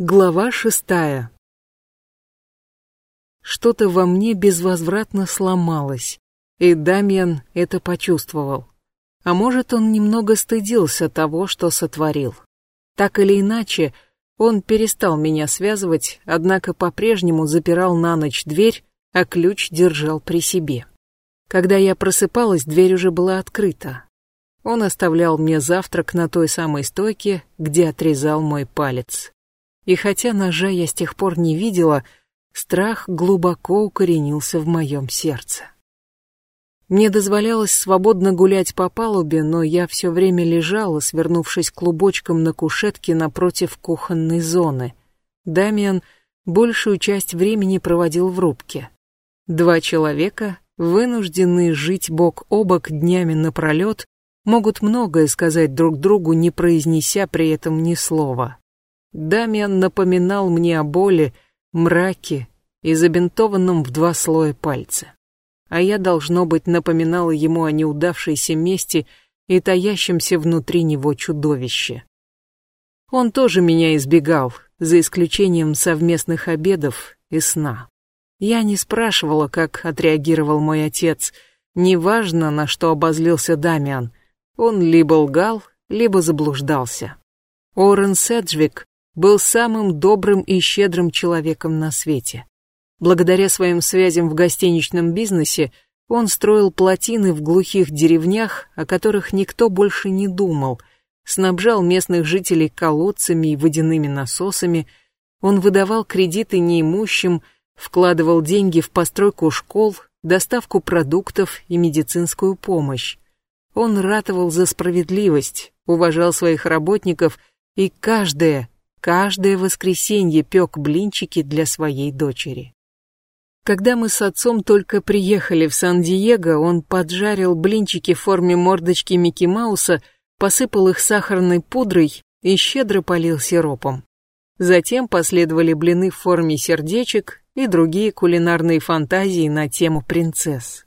Глава шестая. Что-то во мне безвозвратно сломалось, и Дамьян это почувствовал. А может, он немного стыдился того, что сотворил. Так или иначе, он перестал меня связывать, однако по-прежнему запирал на ночь дверь, а ключ держал при себе. Когда я просыпалась, дверь уже была открыта. Он оставлял мне завтрак на той самой стойке, где отрезал мой палец и хотя ножа я с тех пор не видела, страх глубоко укоренился в моем сердце. Мне дозволялось свободно гулять по палубе, но я все время лежала, свернувшись клубочком на кушетке напротив кухонной зоны. Дамиан большую часть времени проводил в рубке. Два человека, вынужденные жить бок о бок днями напролет, могут многое сказать друг другу, не произнеся при этом ни слова. Дамиан напоминал мне о боли, мраке и забинтованном в два слоя пальце. А я, должно быть, напоминала ему о неудавшейся мести и таящемся внутри него чудовище. Он тоже меня избегал, за исключением совместных обедов и сна. Я не спрашивала, как отреагировал мой отец, неважно, на что обозлился Дамиан. Он либо лгал, либо заблуждался. Орен Седжвик был самым добрым и щедрым человеком на свете. Благодаря своим связям в гостиничном бизнесе он строил плотины в глухих деревнях, о которых никто больше не думал, снабжал местных жителей колодцами и водяными насосами, он выдавал кредиты неимущим, вкладывал деньги в постройку школ, доставку продуктов и медицинскую помощь. Он ратовал за справедливость, уважал своих работников, и каждое, Каждое воскресенье пек блинчики для своей дочери. Когда мы с отцом только приехали в Сан-Диего, он поджарил блинчики в форме мордочки Микки Мауса, посыпал их сахарной пудрой и щедро полил сиропом. Затем последовали блины в форме сердечек и другие кулинарные фантазии на тему принцесс.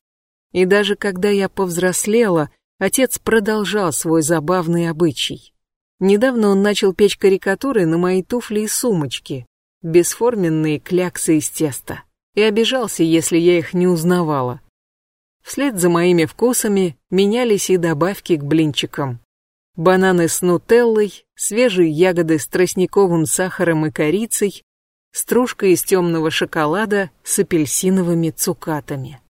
И даже когда я повзрослела, отец продолжал свой забавный обычай. Недавно он начал печь карикатуры на мои туфли и сумочки, бесформенные кляксы из теста, и обижался, если я их не узнавала. Вслед за моими вкусами менялись и добавки к блинчикам. Бананы с нутеллой, свежие ягоды с тростниковым сахаром и корицей, стружка из темного шоколада с апельсиновыми цукатами.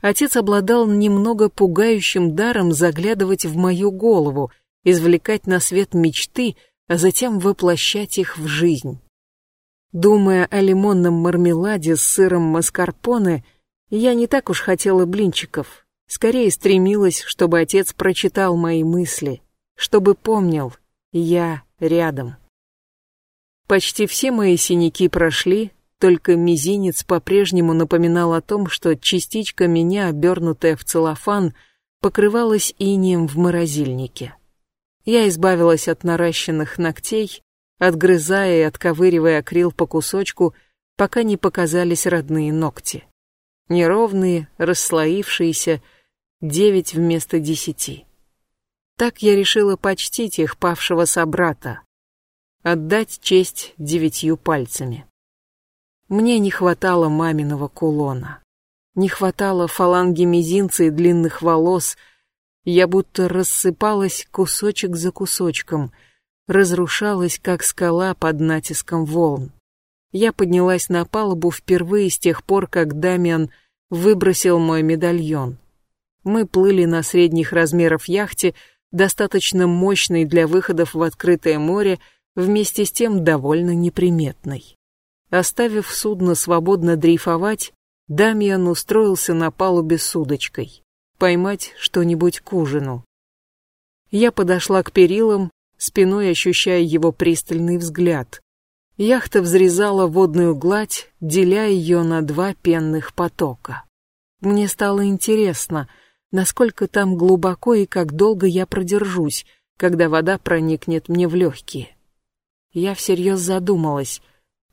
Отец обладал немного пугающим даром заглядывать в мою голову извлекать на свет мечты, а затем воплощать их в жизнь. Думая о лимонном мармеладе с сыром маскарпоне, я не так уж хотела блинчиков. Скорее стремилась, чтобы отец прочитал мои мысли, чтобы помнил, я рядом. Почти все мои синяки прошли, только мизинец по-прежнему напоминал о том, что частичка меня, обернутая в целлофан, покрывалась инием в морозильнике. Я избавилась от наращенных ногтей, отгрызая и отковыривая акрил по кусочку, пока не показались родные ногти. Неровные, расслоившиеся, девять вместо десяти. Так я решила почтить их павшего собрата, отдать честь девятью пальцами. Мне не хватало маминого кулона. Не хватало фаланги мизинца и длинных волос — я будто рассыпалась кусочек за кусочком, разрушалась, как скала под натиском волн. Я поднялась на палубу впервые с тех пор, как Дамиан выбросил мой медальон. Мы плыли на средних размеров яхте, достаточно мощной для выходов в открытое море, вместе с тем довольно неприметной. Оставив судно свободно дрейфовать, Дамиан устроился на палубе с удочкой поймать что-нибудь к ужину. Я подошла к перилам, спиной ощущая его пристальный взгляд. Яхта взрезала водную гладь, деля ее на два пенных потока. Мне стало интересно, насколько там глубоко и как долго я продержусь, когда вода проникнет мне в легкие. Я всерьез задумалась,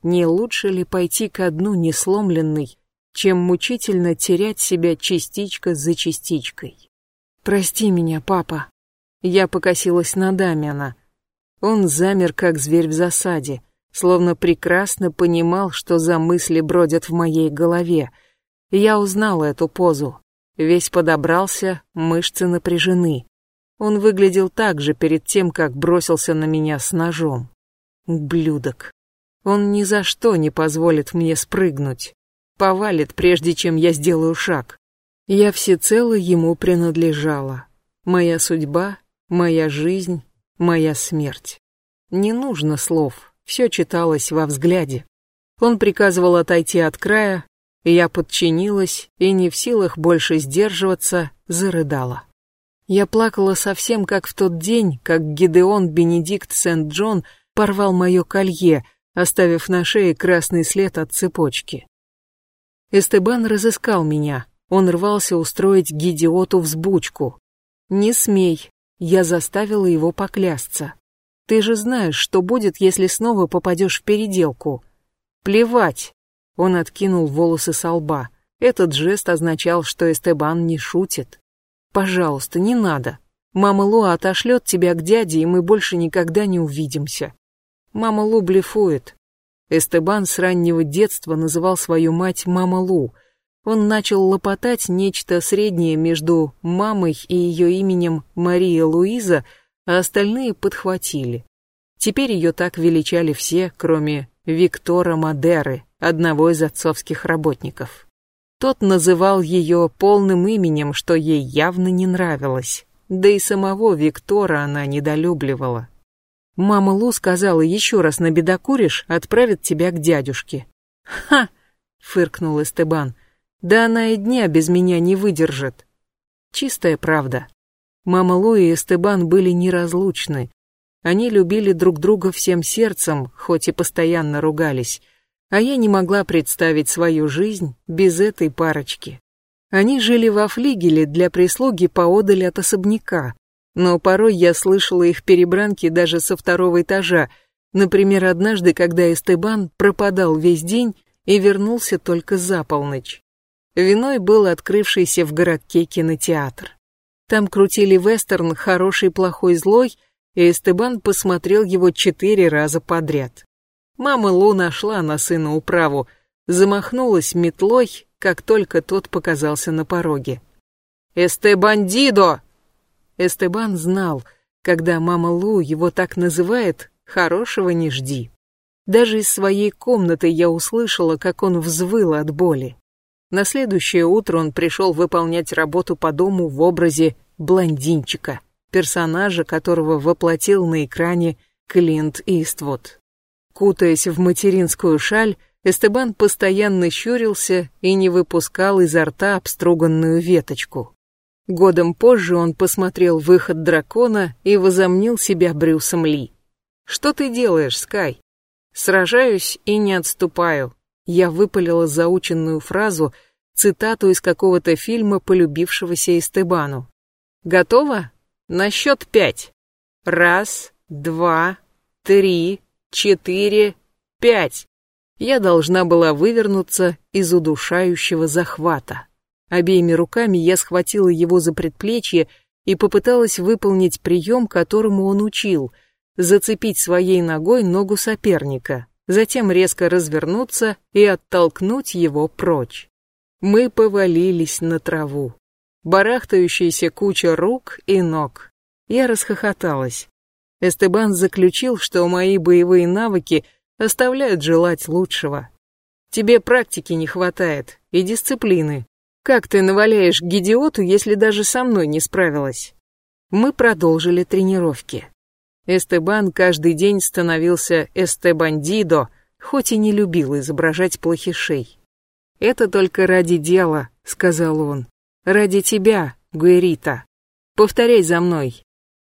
не лучше ли пойти ко дну несломленной, чем мучительно терять себя частичка за частичкой. «Прости меня, папа». Я покосилась на Дамиана. Он замер, как зверь в засаде, словно прекрасно понимал, что за мысли бродят в моей голове. Я узнала эту позу. Весь подобрался, мышцы напряжены. Он выглядел так же перед тем, как бросился на меня с ножом. Ублюдок. Он ни за что не позволит мне спрыгнуть. Повалит, прежде чем я сделаю шаг. Я всецело ему принадлежала. Моя судьба, моя жизнь, моя смерть. Не нужно слов, все читалось во взгляде. Он приказывал отойти от края, я подчинилась и не в силах больше сдерживаться, зарыдала. Я плакала совсем как в тот день, как Гидеон Бенедикт Сент-Джон порвал мое колье, оставив на шее красный след от цепочки. Эстебан разыскал меня, он рвался устроить Гидеоту взбучку. «Не смей», я заставила его поклясться. «Ты же знаешь, что будет, если снова попадешь в переделку». «Плевать», он откинул волосы со лба. Этот жест означал, что Эстебан не шутит. «Пожалуйста, не надо. Мама Лу отошлет тебя к дяде, и мы больше никогда не увидимся». Мама Лу блефует. Эстебан с раннего детства называл свою мать Мама Лу. Он начал лопотать нечто среднее между мамой и ее именем Мария Луиза, а остальные подхватили. Теперь ее так величали все, кроме Виктора Мадеры, одного из отцовских работников. Тот называл ее полным именем, что ей явно не нравилось. Да и самого Виктора она недолюбливала. Мама Лу сказала, еще раз набедокуришь, отправит тебя к дядюшке. «Ха!» — фыркнул Эстебан. «Да она и дня без меня не выдержит». Чистая правда. Мама Лу и Эстебан были неразлучны. Они любили друг друга всем сердцем, хоть и постоянно ругались а я не могла представить свою жизнь без этой парочки. Они жили во флигеле для прислуги поодаль от особняка, но порой я слышала их перебранки даже со второго этажа, например, однажды, когда Эстебан пропадал весь день и вернулся только за полночь. Виной был открывшийся в городке кинотеатр. Там крутили вестерн «Хороший, плохой, злой», и Эстебан посмотрел его четыре раза подряд. Мама Лу нашла на сына управу, замахнулась метлой, как только тот показался на пороге. «Эсте бандидо!» Эстебан знал, когда мама Лу его так называет, хорошего не жди. Даже из своей комнаты я услышала, как он взвыл от боли. На следующее утро он пришел выполнять работу по дому в образе блондинчика, персонажа, которого воплотил на экране Клинт Иствуд. Кутаясь в материнскую шаль, Эстебан постоянно щурился и не выпускал изо рта обструганную веточку. Годом позже он посмотрел «Выход дракона» и возомнил себя Брюсом Ли. «Что ты делаешь, Скай?» «Сражаюсь и не отступаю». Я выпалила заученную фразу, цитату из какого-то фильма, полюбившегося Эстебану. «Готово? На счет пять. Раз, два, три, четыре, пять. Я должна была вывернуться из удушающего захвата. Обеими руками я схватила его за предплечье и попыталась выполнить прием, которому он учил, зацепить своей ногой ногу соперника, затем резко развернуться и оттолкнуть его прочь. Мы повалились на траву. Барахтающаяся куча рук и ног. Я расхохоталась. Эстебан заключил, что мои боевые навыки оставляют желать лучшего. Тебе практики не хватает и дисциплины. Как ты наваляешь Гидиоту, если даже со мной не справилась? Мы продолжили тренировки. Эстебан каждый день становился эстебандидо, хоть и не любил изображать плохишей. «Это только ради дела», — сказал он. «Ради тебя, Гуэрита. Повторяй за мной.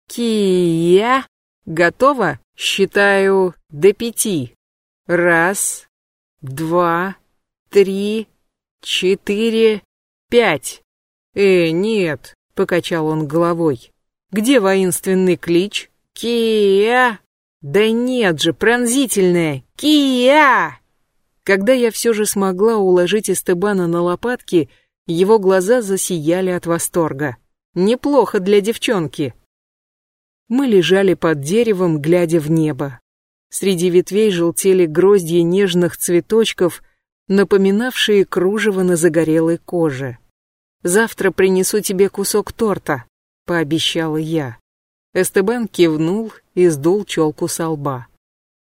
Кия...» Готово? Считаю до пяти. Раз, два, три, четыре, пять. Э, нет, покачал он головой. Где воинственный клич? Кия! Да нет же, пронзительная! Кия! Когда я все же смогла уложить Эстебана на лопатки, его глаза засияли от восторга. Неплохо для девчонки. Мы лежали под деревом, глядя в небо. Среди ветвей желтели гроздья нежных цветочков, напоминавшие кружево на загорелой коже. «Завтра принесу тебе кусок торта», — пообещала я. Эстебан кивнул и сдул челку со лба.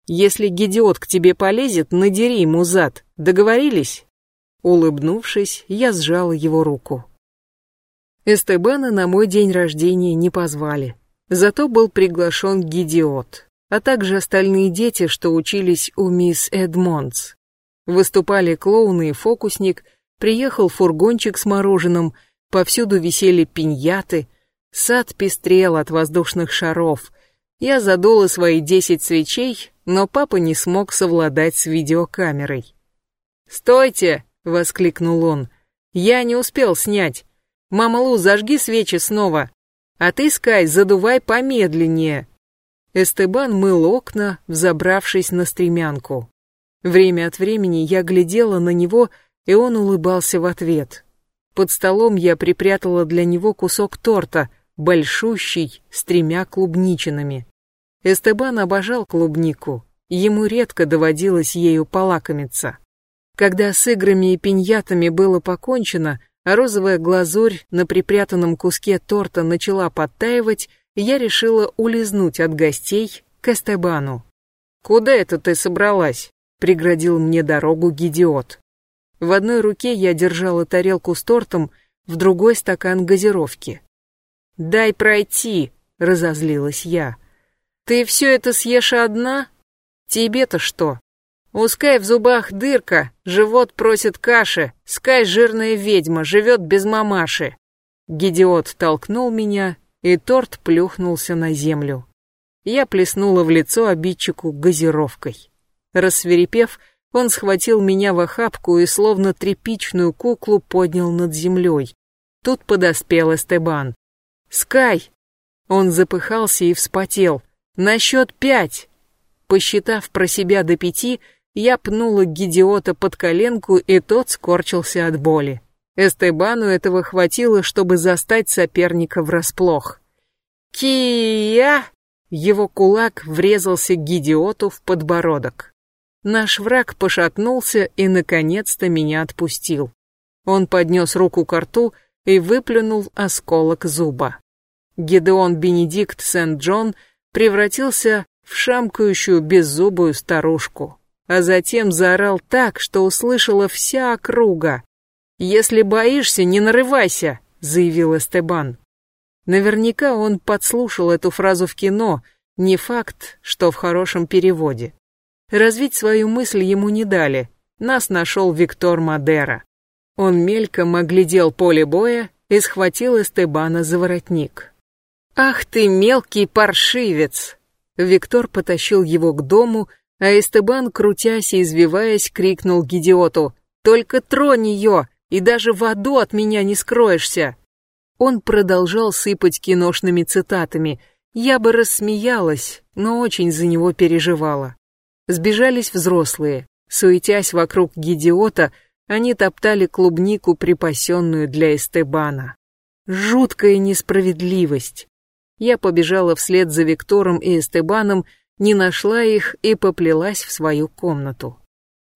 «Если гидиот к тебе полезет, надери ему зад. Договорились?» Улыбнувшись, я сжала его руку. Эстебана на мой день рождения не позвали. Зато был приглашен Гидиот, а также остальные дети, что учились у мисс Эдмондс. Выступали клоуны и фокусник, приехал фургончик с мороженым, повсюду висели пиньяты, сад пестрел от воздушных шаров. Я задула свои десять свечей, но папа не смог совладать с видеокамерой. «Стойте!» — воскликнул он. «Я не успел снять. Мама Лу, зажги свечи снова. А ты, Скай, задувай помедленнее. Эстебан мыл окна, взобравшись на стремянку. Время от времени я глядела на него, и он улыбался в ответ. Под столом я припрятала для него кусок торта, большущий, с тремя клубничинами. Эстебан обожал клубнику, ему редко доводилось ею полакомиться. Когда с играми и пиньятами было покончено, а розовая глазурь на припрятанном куске торта начала подтаивать, я решила улизнуть от гостей к Эстебану. «Куда это ты собралась?» — преградил мне дорогу Гидиот. В одной руке я держала тарелку с тортом, в другой стакан газировки. «Дай пройти!» — разозлилась я. «Ты все это съешь одна? Тебе-то что?» У Скай в зубах дырка, живот просит каши, Скай жирная ведьма, живет без мамаши. Гидиот толкнул меня, и торт плюхнулся на землю. Я плеснула в лицо обидчику газировкой. Рассверепев, он схватил меня в охапку и словно тряпичную куклу поднял над землей. Тут подоспел Эстебан. «Скай!» Он запыхался и вспотел. «На счет пять!» Посчитав про себя до пяти, я пнула Гидиота под коленку, и тот скорчился от боли. Эстебану этого хватило, чтобы застать соперника врасплох. «Кия!» Его кулак врезался Гидиоту в подбородок. Наш враг пошатнулся и, наконец-то, меня отпустил. Он поднес руку к рту и выплюнул осколок зуба. Гидеон Бенедикт Сент-Джон превратился в шамкающую беззубую старушку а затем заорал так, что услышала вся округа. «Если боишься, не нарывайся», — заявил Эстебан. Наверняка он подслушал эту фразу в кино, не факт, что в хорошем переводе. Развить свою мысль ему не дали, нас нашел Виктор Мадера. Он мельком оглядел поле боя и схватил Эстебана за воротник. «Ах ты мелкий паршивец!» Виктор потащил его к дому, а Эстебан, крутясь и извиваясь, крикнул Гидиоту «Только тронь ее, и даже в аду от меня не скроешься!» Он продолжал сыпать киношными цитатами. Я бы рассмеялась, но очень за него переживала. Сбежались взрослые. Суетясь вокруг Гидиота, они топтали клубнику, припасенную для Эстебана. Жуткая несправедливость. Я побежала вслед за Виктором и Эстебаном, не нашла их и поплелась в свою комнату.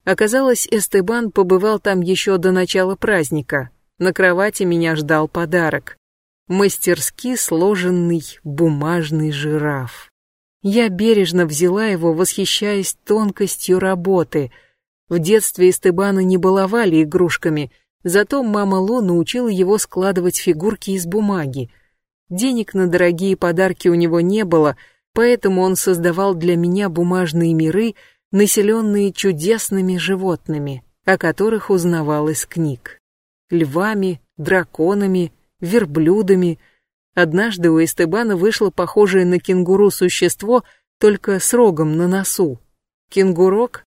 Оказалось, Эстебан побывал там еще до начала праздника. На кровати меня ждал подарок. Мастерски сложенный бумажный жираф. Я бережно взяла его, восхищаясь тонкостью работы. В детстве Эстебана не баловали игрушками, зато мама Ло научила его складывать фигурки из бумаги. Денег на дорогие подарки у него не было — Поэтому он создавал для меня бумажные миры, населенные чудесными животными, о которых узнавал из книг. Львами, драконами, верблюдами. Однажды у Эстебана вышло похожее на кенгуру существо, только с рогом на носу. Кенгурок?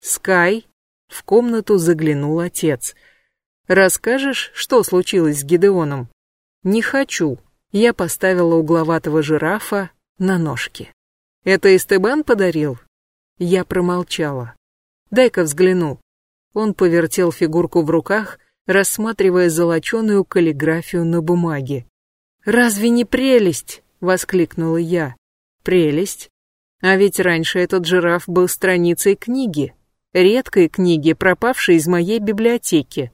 Скай? В комнату заглянул отец. «Расскажешь, что случилось с Гидеоном?» «Не хочу». Я поставила угловатого жирафа, на ножке. «Это Эстебан подарил?» Я промолчала. «Дай-ка взгляну». Он повертел фигурку в руках, рассматривая золоченую каллиграфию на бумаге. «Разве не прелесть?» — воскликнула я. «Прелесть?» А ведь раньше этот жираф был страницей книги, редкой книги, пропавшей из моей библиотеки.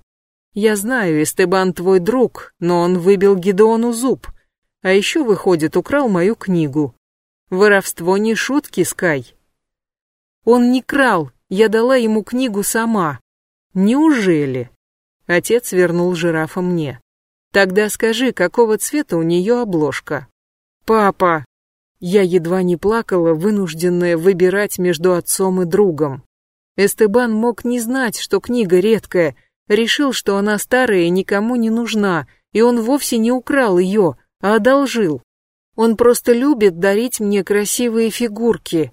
Я знаю, Эстебан твой друг, но он выбил Гидеону зуб. А еще, выходит, украл мою книгу. Воровство не шутки, Скай. Он не крал, я дала ему книгу сама. Неужели? Отец вернул жирафа мне. Тогда скажи, какого цвета у нее обложка? Папа! Я едва не плакала, вынужденная выбирать между отцом и другом. Эстебан мог не знать, что книга редкая, решил, что она старая и никому не нужна, и он вовсе не украл ее, а одолжил. Он просто любит дарить мне красивые фигурки.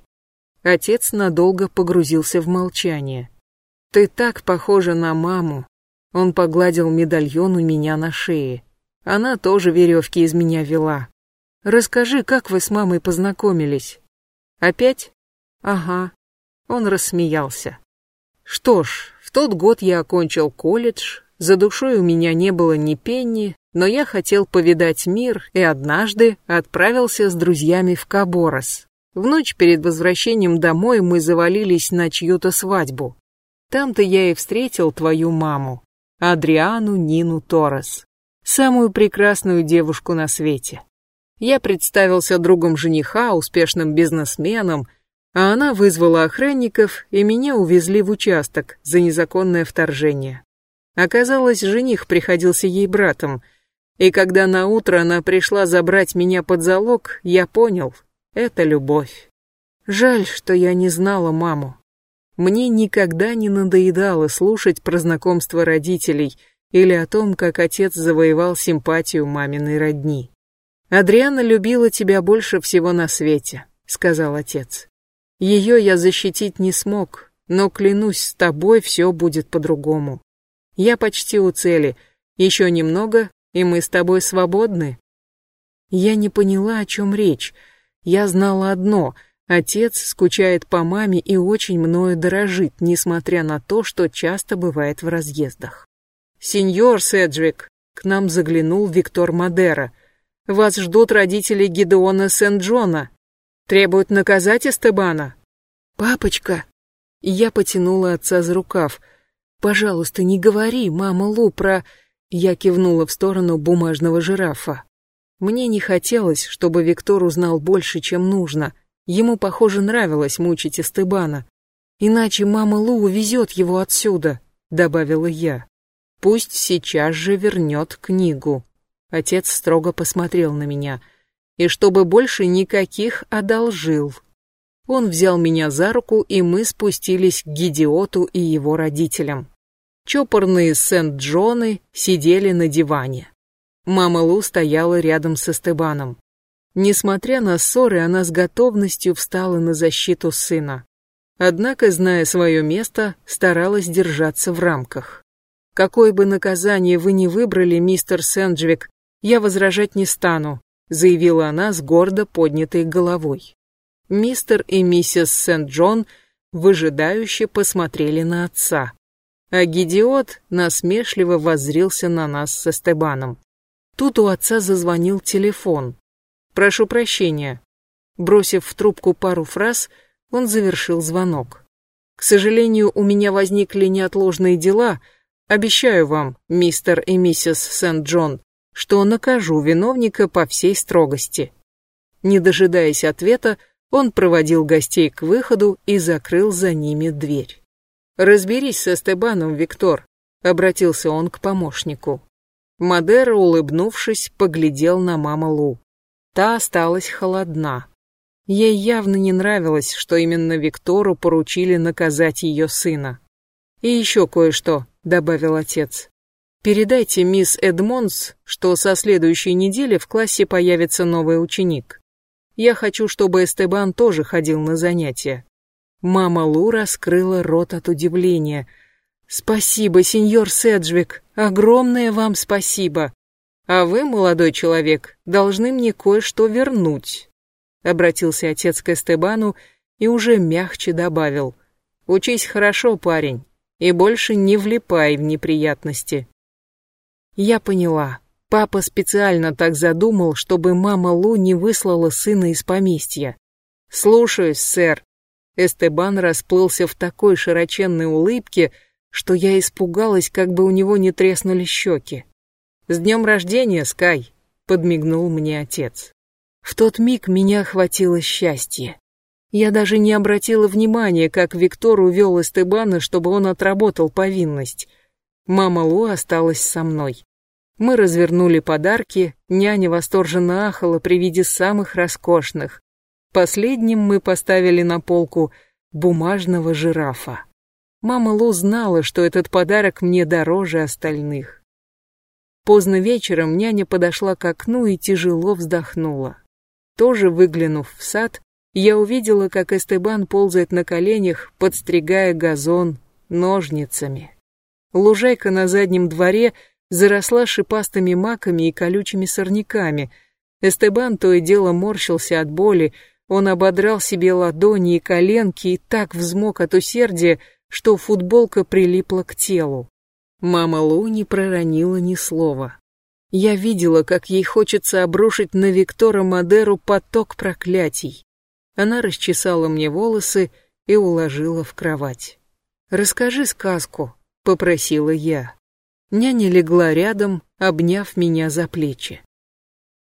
Отец надолго погрузился в молчание. Ты так похожа на маму. Он погладил медальон у меня на шее. Она тоже веревки из меня вела. Расскажи, как вы с мамой познакомились? Опять? Ага. Он рассмеялся. Что ж, в тот год я окончил колледж, за душой у меня не было ни пенни, но я хотел повидать мир и однажды отправился с друзьями в Каборос. В ночь перед возвращением домой мы завалились на чью-то свадьбу. Там-то я и встретил твою маму, Адриану Нину Торрес, самую прекрасную девушку на свете. Я представился другом жениха, успешным бизнесменом, а она вызвала охранников, и меня увезли в участок за незаконное вторжение. Оказалось, жених приходился ей братом, и когда на утро она пришла забрать меня под залог, я понял, это любовь. Жаль, что я не знала маму. Мне никогда не надоедало слушать про знакомство родителей или о том, как отец завоевал симпатию маминой родни. «Адриана любила тебя больше всего на свете», — сказал отец. Ее я защитить не смог, но клянусь, с тобой все будет по-другому. Я почти у цели, еще немного, и мы с тобой свободны. Я не поняла, о чем речь. Я знала одно — отец скучает по маме и очень мною дорожит, несмотря на то, что часто бывает в разъездах. «Сеньор Седжвик», — к нам заглянул Виктор Мадера, — «вас ждут родители Гидеона Сент-Джона. Требуют наказать Эстебана. Папочка. Я потянула отца за рукав. Пожалуйста, не говори, мама Лу, про... Я кивнула в сторону бумажного жирафа. Мне не хотелось, чтобы Виктор узнал больше, чем нужно. Ему, похоже, нравилось мучить Эстебана. Иначе мама Лу увезет его отсюда, добавила я. Пусть сейчас же вернет книгу. Отец строго посмотрел на меня — и чтобы больше никаких одолжил. Он взял меня за руку, и мы спустились к Гидиоту и его родителям. Чопорные Сент-Джоны сидели на диване. Мама Лу стояла рядом с Эстебаном. Несмотря на ссоры, она с готовностью встала на защиту сына. Однако, зная свое место, старалась держаться в рамках. Какое бы наказание вы ни выбрали, мистер Сенджвик, я возражать не стану, заявила она с гордо поднятой головой. Мистер и миссис Сент-Джон выжидающе посмотрели на отца. А Гидиот насмешливо воззрился на нас со Стебаном. Тут у отца зазвонил телефон. «Прошу прощения». Бросив в трубку пару фраз, он завершил звонок. «К сожалению, у меня возникли неотложные дела. Обещаю вам, мистер и миссис Сент-Джон, что накажу виновника по всей строгости. Не дожидаясь ответа, он проводил гостей к выходу и закрыл за ними дверь. «Разберись с Эстебаном, Виктор», — обратился он к помощнику. Мадера, улыбнувшись, поглядел на маму Лу. Та осталась холодна. Ей явно не нравилось, что именно Виктору поручили наказать ее сына. «И еще кое-что», — добавил отец. Передайте мисс Эдмонс, что со следующей недели в классе появится новый ученик. Я хочу, чтобы Эстебан тоже ходил на занятия. Мама Лу раскрыла рот от удивления. Спасибо, сеньор Седжвик, огромное вам спасибо. А вы, молодой человек, должны мне кое-что вернуть. Обратился отец к Эстебану и уже мягче добавил. Учись хорошо, парень, и больше не влипай в неприятности. Я поняла. Папа специально так задумал, чтобы мама Лу не выслала сына из поместья. «Слушаюсь, сэр». Эстебан расплылся в такой широченной улыбке, что я испугалась, как бы у него не треснули щеки. «С днем рождения, Скай!» — подмигнул мне отец. В тот миг меня охватило счастье. Я даже не обратила внимания, как Виктор увел Эстебана, чтобы он отработал повинность. Мама Лу осталась со мной. Мы развернули подарки, няня восторженно ахала при виде самых роскошных. Последним мы поставили на полку бумажного жирафа. Мама Лу знала, что этот подарок мне дороже остальных. Поздно вечером няня подошла к окну и тяжело вздохнула. Тоже выглянув в сад, я увидела, как Эстебан ползает на коленях, подстригая газон ножницами. Лужайка на заднем дворе заросла шипастыми маками и колючими сорняками. Эстебан то и дело морщился от боли, он ободрал себе ладони и коленки и так взмок от усердия, что футболка прилипла к телу. Мама Лу не проронила ни слова. Я видела, как ей хочется обрушить на Виктора Мадеру поток проклятий. Она расчесала мне волосы и уложила в кровать. «Расскажи сказку», — попросила я. Няня легла рядом, обняв меня за плечи.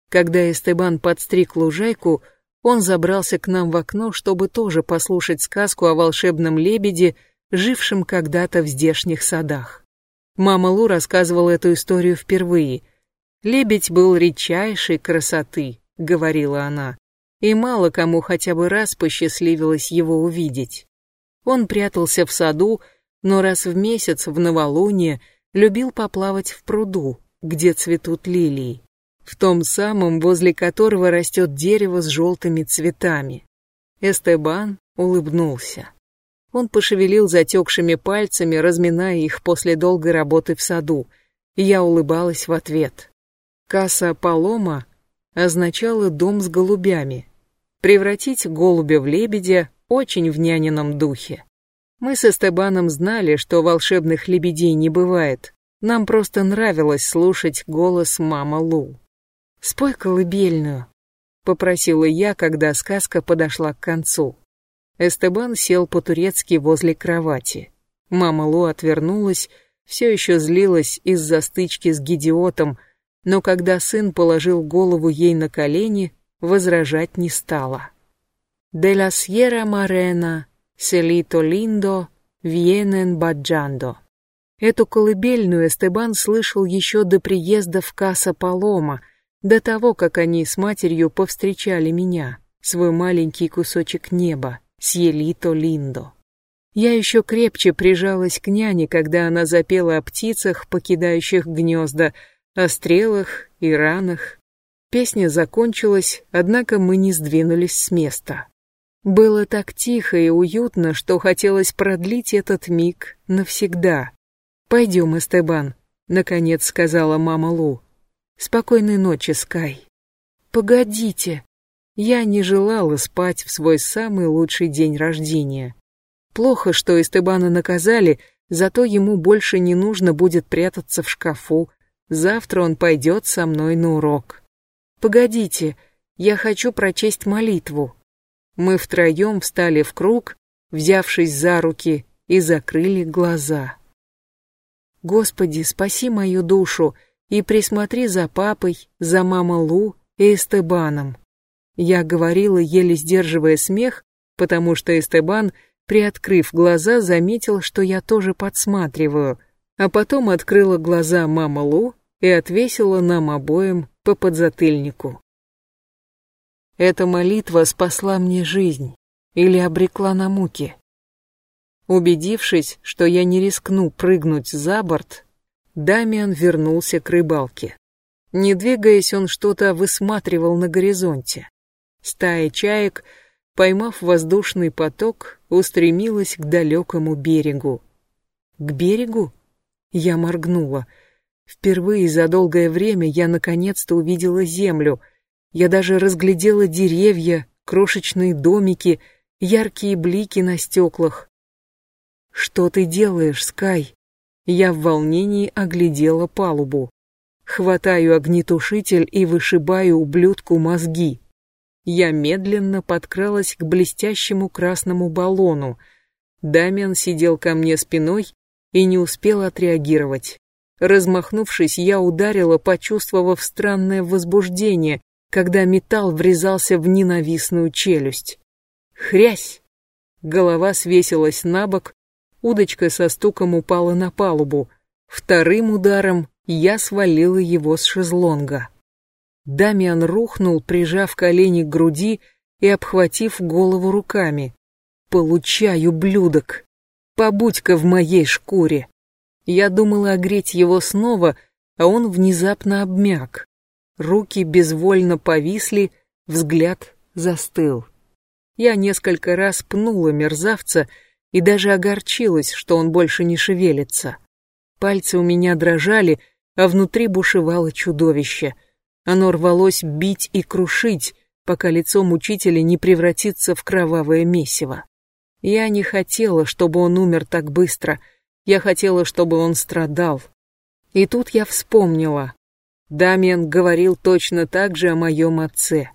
Когда Эстебан подстриг лужайку, он забрался к нам в окно, чтобы тоже послушать сказку о волшебном лебеде, жившем когда-то в здешних садах. Мама Лу рассказывала эту историю впервые. «Лебедь был редчайшей красоты», — говорила она и мало кому хотя бы раз посчастливилось его увидеть. Он прятался в саду, но раз в месяц в новолуние любил поплавать в пруду, где цветут лилии, в том самом, возле которого растет дерево с желтыми цветами. Эстебан улыбнулся. Он пошевелил затекшими пальцами, разминая их после долгой работы в саду. Я улыбалась в ответ. Касса Палома означало «дом с голубями». Превратить голубя в лебедя очень в нянином духе. Мы с Эстебаном знали, что волшебных лебедей не бывает. Нам просто нравилось слушать голос мама Лу. «Спой колыбельную», — попросила я, когда сказка подошла к концу. Эстебан сел по-турецки возле кровати. Мама Лу отвернулась, все еще злилась из-за стычки с Гидиотом, но когда сын положил голову ей на колени, возражать не стала. «De la Sierra Morena, Селито Линдо, Вьенен Баджандо». Эту колыбельную Эстебан слышал еще до приезда в Каса Палома, до того, как они с матерью повстречали меня, свой маленький кусочек неба, Сьелито Линдо. Я еще крепче прижалась к няне, когда она запела о птицах, покидающих гнезда, о стрелах и ранах. Песня закончилась, однако мы не сдвинулись с места. Было так тихо и уютно, что хотелось продлить этот миг навсегда. «Пойдем, Эстебан», — наконец сказала мама Лу. «Спокойной ночи, Скай». «Погодите». Я не желала спать в свой самый лучший день рождения. Плохо, что Эстебана наказали, зато ему больше не нужно будет прятаться в шкафу. Завтра он пойдет со мной на урок. «Погодите, я хочу прочесть молитву». Мы втроем встали в круг, взявшись за руки, и закрыли глаза. «Господи, спаси мою душу и присмотри за папой, за мамой Лу и Эстебаном». Я говорила, еле сдерживая смех, потому что Эстебан, приоткрыв глаза, заметил, что я тоже подсматриваю, а потом открыла глаза мама Лу и отвесила нам обоим по подзатыльнику. Эта молитва спасла мне жизнь или обрекла на муки. Убедившись, что я не рискну прыгнуть за борт, Дамиан вернулся к рыбалке. Не двигаясь, он что-то высматривал на горизонте. Стая чаек, поймав воздушный поток, устремилась к далекому берегу. К берегу? Я моргнула — Впервые за долгое время я наконец-то увидела землю. Я даже разглядела деревья, крошечные домики, яркие блики на стеклах. «Что ты делаешь, Скай?» Я в волнении оглядела палубу. Хватаю огнетушитель и вышибаю ублюдку мозги. Я медленно подкралась к блестящему красному баллону. Дамиан сидел ко мне спиной и не успел отреагировать. Размахнувшись, я ударила, почувствовав странное возбуждение, когда металл врезался в ненавистную челюсть. Хрясь! Голова свесилась на бок, удочка со стуком упала на палубу. Вторым ударом я свалила его с шезлонга. Дамиан рухнул, прижав колени к груди и обхватив голову руками. «Получаю, блюдок! Побудь-ка в моей шкуре!» Я думала огреть его снова, а он внезапно обмяк. Руки безвольно повисли, взгляд застыл. Я несколько раз пнула мерзавца и даже огорчилась, что он больше не шевелится. Пальцы у меня дрожали, а внутри бушевало чудовище — оно рвалось бить и крушить, пока лицо мучителя не превратится в кровавое месиво. Я не хотела, чтобы он умер так быстро. Я хотела, чтобы он страдал. И тут я вспомнила. Дамиан говорил точно так же о моем отце.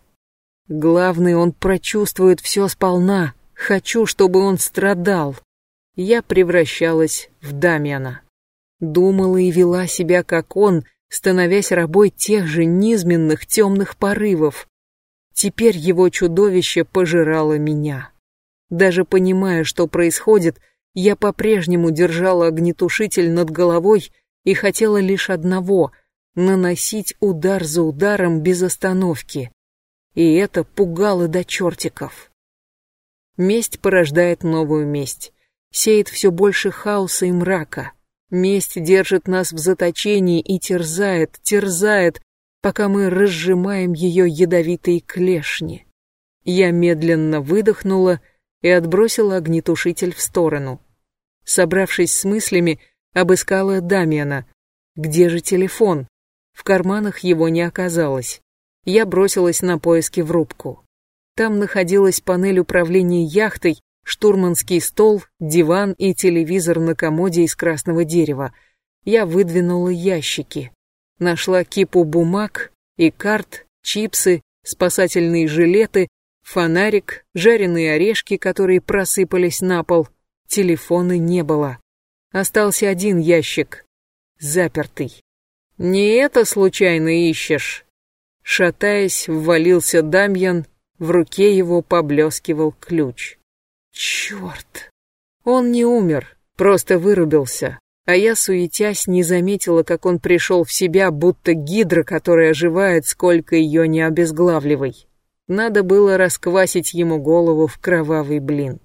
Главное, он прочувствует все сполна. Хочу, чтобы он страдал. Я превращалась в Дамиана. Думала и вела себя как он, становясь рабой тех же низменных темных порывов. Теперь его чудовище пожирало меня. Даже понимая, что происходит, я по-прежнему держала огнетушитель над головой и хотела лишь одного — наносить удар за ударом без остановки. И это пугало до чертиков. Месть порождает новую месть, сеет все больше хаоса и мрака. Месть держит нас в заточении и терзает, терзает, пока мы разжимаем ее ядовитые клешни. Я медленно выдохнула и отбросила огнетушитель в сторону. Собравшись с мыслями, обыскала Дамиана. Где же телефон? В карманах его не оказалось. Я бросилась на поиски в рубку. Там находилась панель управления яхтой, штурманский стол, диван и телевизор на комоде из красного дерева. Я выдвинула ящики. Нашла кипу бумаг и карт, чипсы, спасательные жилеты, фонарик, жареные орешки, которые просыпались на пол. Телефона не было. Остался один ящик, запертый. «Не это случайно ищешь?» Шатаясь, ввалился Дамьян, в руке его поблескивал ключ. Черт! Он не умер, просто вырубился. А я, суетясь, не заметила, как он пришел в себя, будто гидра, которая оживает, сколько ее не обезглавливай. Надо было расквасить ему голову в кровавый блин.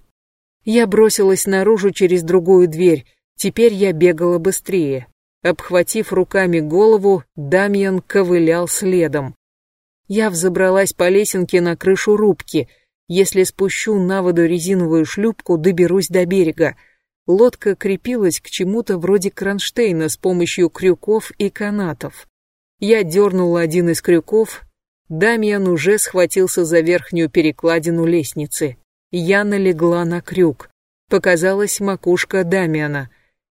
Я бросилась наружу через другую дверь, теперь я бегала быстрее. Обхватив руками голову, Дамьян ковылял следом. Я взобралась по лесенке на крышу рубки — если спущу на воду резиновую шлюпку, доберусь до берега. Лодка крепилась к чему-то вроде кронштейна с помощью крюков и канатов. Я дернула один из крюков. Дамиан уже схватился за верхнюю перекладину лестницы. Я налегла на крюк. Показалась макушка Дамиана.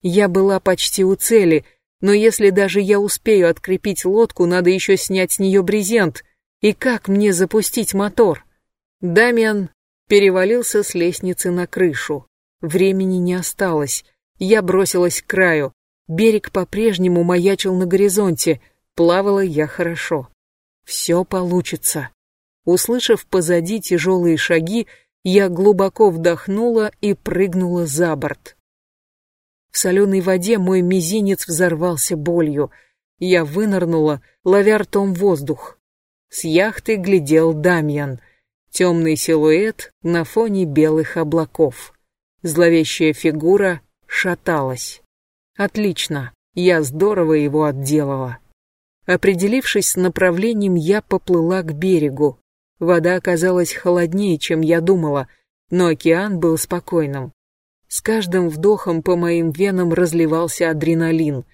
Я была почти у цели, но если даже я успею открепить лодку, надо еще снять с нее брезент. И как мне запустить мотор? Дамиан перевалился с лестницы на крышу. Времени не осталось. Я бросилась к краю. Берег по-прежнему маячил на горизонте. Плавала я хорошо. Все получится. Услышав позади тяжелые шаги, я глубоко вдохнула и прыгнула за борт. В соленой воде мой мизинец взорвался болью. Я вынырнула, ловя ртом воздух. С яхты глядел Дамьян — темный силуэт на фоне белых облаков. Зловещая фигура шаталась. Отлично, я здорово его отделала. Определившись с направлением, я поплыла к берегу. Вода оказалась холоднее, чем я думала, но океан был спокойным. С каждым вдохом по моим венам разливался адреналин.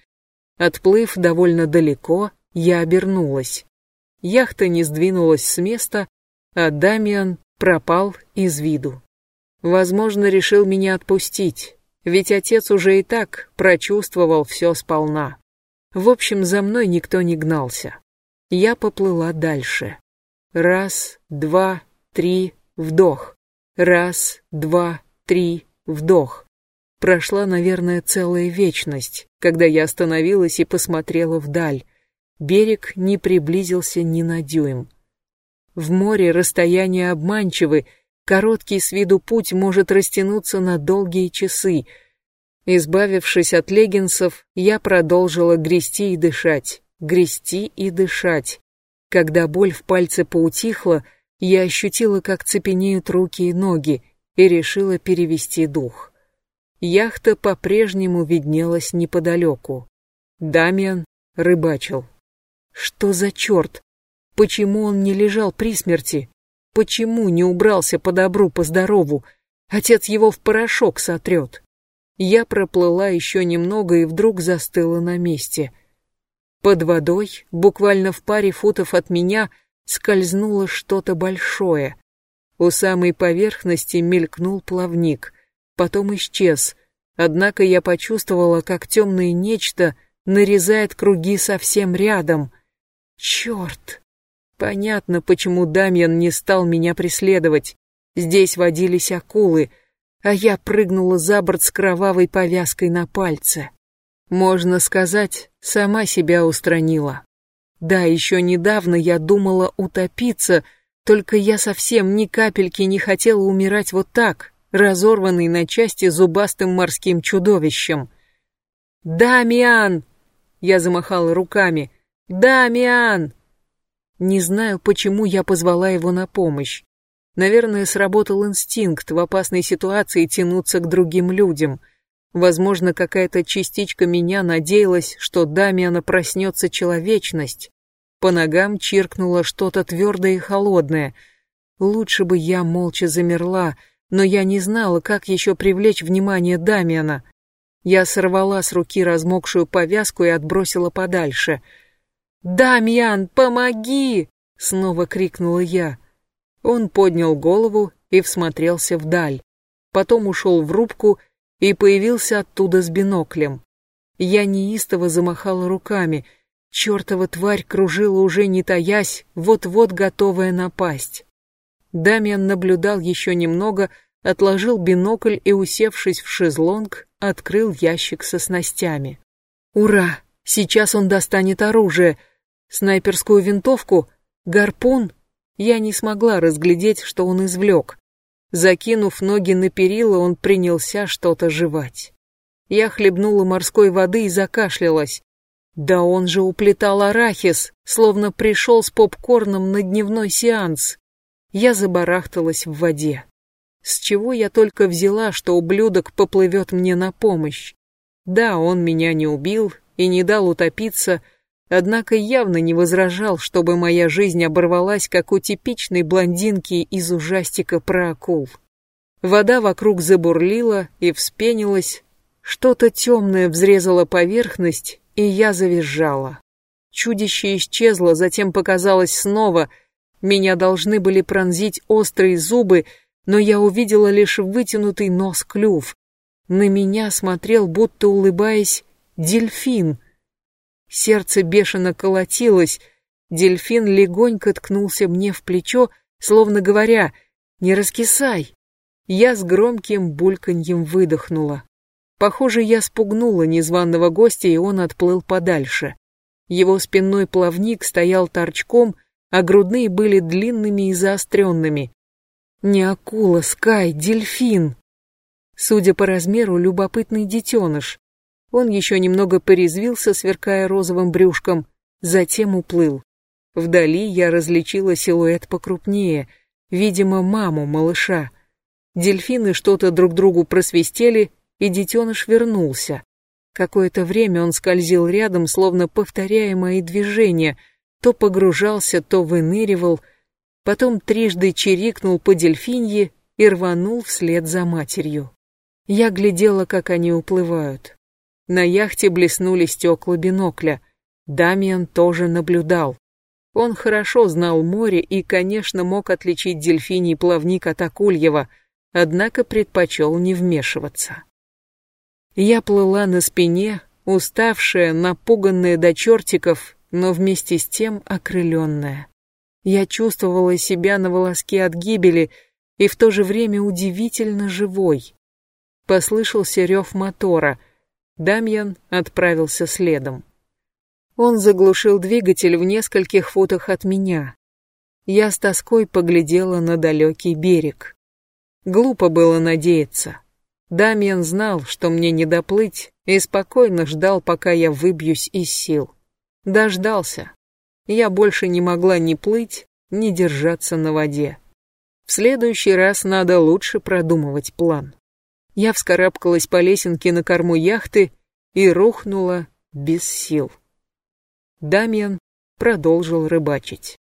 Отплыв довольно далеко, я обернулась. Яхта не сдвинулась с места, а Дамиан пропал из виду. Возможно, решил меня отпустить, ведь отец уже и так прочувствовал все сполна. В общем, за мной никто не гнался. Я поплыла дальше. Раз, два, три, вдох. Раз, два, три, вдох. Прошла, наверное, целая вечность, когда я остановилась и посмотрела вдаль. Берег не приблизился ни на дюйм. В море расстояние обманчивы, короткий с виду путь может растянуться на долгие часы. Избавившись от леггинсов, я продолжила грести и дышать, грести и дышать. Когда боль в пальце поутихла, я ощутила, как цепенеют руки и ноги, и решила перевести дух. Яхта по-прежнему виднелась неподалеку. Дамиан рыбачил. Что за черт? Почему он не лежал при смерти? Почему не убрался по добру, по здорову? Отец его в порошок сотрет. Я проплыла еще немного и вдруг застыла на месте. Под водой, буквально в паре футов от меня, скользнуло что-то большое. У самой поверхности мелькнул плавник, потом исчез, однако я почувствовала, как темное нечто нарезает круги совсем рядом. Черт! Понятно, почему Дамьян не стал меня преследовать. Здесь водились акулы, а я прыгнула за борт с кровавой повязкой на пальце. Можно сказать, сама себя устранила. Да, еще недавно я думала утопиться, только я совсем ни капельки не хотела умирать вот так, разорванной на части зубастым морским чудовищем. «Дамиан!» Я замахала руками. «Дамиан!» Не знаю, почему я позвала его на помощь. Наверное, сработал инстинкт в опасной ситуации тянуться к другим людям. Возможно, какая-то частичка меня надеялась, что Дамиана проснется человечность. По ногам чиркнуло что-то твердое и холодное. Лучше бы я молча замерла, но я не знала, как еще привлечь внимание Дамиана. Я сорвала с руки размокшую повязку и отбросила подальше — «Дамьян, помоги!» — снова крикнула я. Он поднял голову и всмотрелся вдаль. Потом ушел в рубку и появился оттуда с биноклем. Я неистово замахала руками. Чертова тварь кружила уже не таясь, вот-вот готовая напасть. Дамиан наблюдал еще немного, отложил бинокль и, усевшись в шезлонг, открыл ящик со снастями. «Ура! Сейчас он достанет оружие!» Снайперскую винтовку, гарпун. Я не смогла разглядеть, что он извлек. Закинув ноги на перила, он принялся что-то жевать. Я хлебнула морской воды и закашлялась. Да он же уплетал арахис, словно пришел с попкорном на дневной сеанс. Я забарахталась в воде. С чего я только взяла, что ублюдок поплывет мне на помощь? Да, он меня не убил и не дал утопиться, однако явно не возражал, чтобы моя жизнь оборвалась, как у типичной блондинки из ужастика про акул. Вода вокруг забурлила и вспенилась, что-то темное взрезало поверхность, и я завизжала. Чудище исчезло, затем показалось снова. Меня должны были пронзить острые зубы, но я увидела лишь вытянутый нос-клюв. На меня смотрел, будто улыбаясь, дельфин — Сердце бешено колотилось. Дельфин легонько ткнулся мне в плечо, словно говоря «Не раскисай!». Я с громким бульканьем выдохнула. Похоже, я спугнула незваного гостя, и он отплыл подальше. Его спинной плавник стоял торчком, а грудные были длинными и заостренными. Не акула, скай, дельфин. Судя по размеру, любопытный детеныш. Он еще немного порезвился, сверкая розовым брюшком, затем уплыл. Вдали я различила силуэт покрупнее, видимо, маму малыша. Дельфины что-то друг другу просвистели, и детеныш вернулся. Какое-то время он скользил рядом, словно повторяя мои движения, то погружался, то выныривал, потом трижды чирикнул по дельфинье и рванул вслед за матерью. Я глядела, как они уплывают. На яхте блеснули стекла бинокля. Дамиан тоже наблюдал. Он хорошо знал море и, конечно, мог отличить дельфиний плавник от акульего, однако предпочел не вмешиваться. Я плыла на спине, уставшая, напуганная до чертиков, но вместе с тем окрыленная. Я чувствовала себя на волоске от гибели и в то же время удивительно живой. Послышался рев мотора. Дамьян отправился следом. Он заглушил двигатель в нескольких футах от меня. Я с тоской поглядела на далекий берег. Глупо было надеяться. Дамьян знал, что мне не доплыть, и спокойно ждал, пока я выбьюсь из сил. Дождался. Я больше не могла ни плыть, ни держаться на воде. В следующий раз надо лучше продумывать план. Я вскарабкалась по лесенке на корму яхты и рухнула без сил. Дамьян продолжил рыбачить.